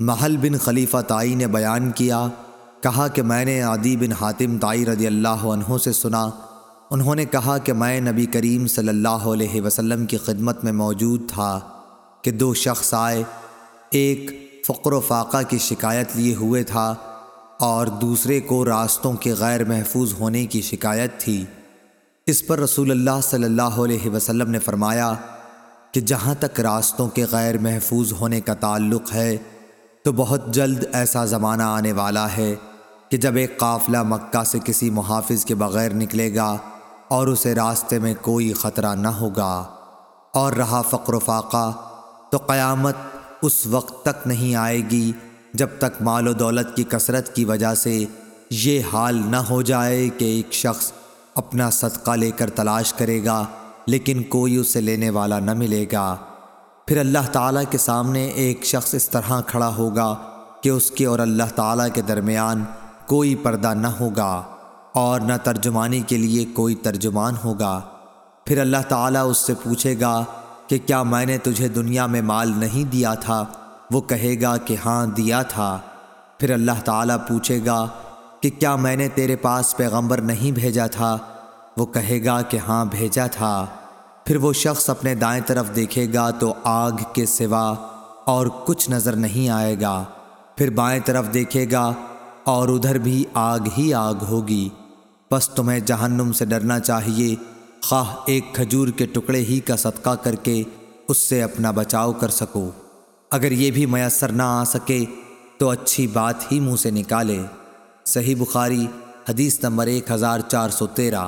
محل بن خلیفہ تائی نے بیان کیا، کہا کہ میں نے عدی بن حاتم تائی رضی اللہ عنہ سے سنا۔ انہوں نے کہا کہ میں نبی کریم صلی اللہ علیہ وسلم کی خدمت میں موجود تھا کہ دو شخص آئے، ایک فقر و فاقہ کی شکایت لیے ہوئے تھا اور دوسرے کو راستوں کے غیر محفوظ ہونے کی شکایت تھی۔ اس پر رسول اللہ صلی اللہ علیہ وسلم نے فرمایا کہ جہاں تک راستوں کے غیر محفوظ ہونے کا تعلق ہے تو بہت جلد ایسا زمانہ آنے والا ہے کہ جب ایک قافلہ مکہ سے کسی محافظ کے بغیر نکلے گا اور اسے راستے میں کوئی خطرہ نہ ہوگا اور رہا فقر و فاقہ، تو قیامت اس وقت تک نہیں آئے گی جب تک مال و دولت کی کثرت کی وجہ سے یہ حال نہ ہو جائے کہ ایک شخص اپنا صدقہ لے کر تلاش کرے گا، لیکن کوئی اسے لینے والا نہ ملے گا۔ پھر اللہ تعالیٰ کے سامنے ایک شخص اس طرح کھڑا ہوگا کہ اس کے اور اللہ تعالیٰ کے درمیان کوئی پردہ نہ ہوگا اور نہ ترجمانی کے لیے کوئی ترجمان ہوگا۔ پھر اللہ تعالیٰ اس سے پوچھے گا کہ کیا میں نے تجھے دنیا میں مال نہیں دیا تھا؟ وہ کہے گا کہ ہاں دیا تھا۔ پھر اللہ تعالیٰ پوچھے گا کہ کیا میں نے تیرے پاس پیغمبر نہیں بھیجا تھا؟ وہ کہے گا کہ ہاں بھیجا تھا۔ پھر وہ شخص اپنے دائیں طرف دیکھے گا تو آگ کے سوا اور کچھ نظر نہیں آئے گا۔ پھر بائیں طرف دیکھے گا اور ادھر بھی آگ ہی آگ ہوگی۔ بس تمہیں جہنم سے ڈرنا چاہیے۔ خواہ ایک کھجور کے ٹکڑے ہی کا صدقہ کر کے اس سے اپنا بچاؤ کر سکو۔ اگر یہ بھی میسر نہ آ سکے تو اچھی بات ہی منہ سے نکالے۔ صحیح بخاری حدیث نمبر ایک ہزار چار سو تیرہ۔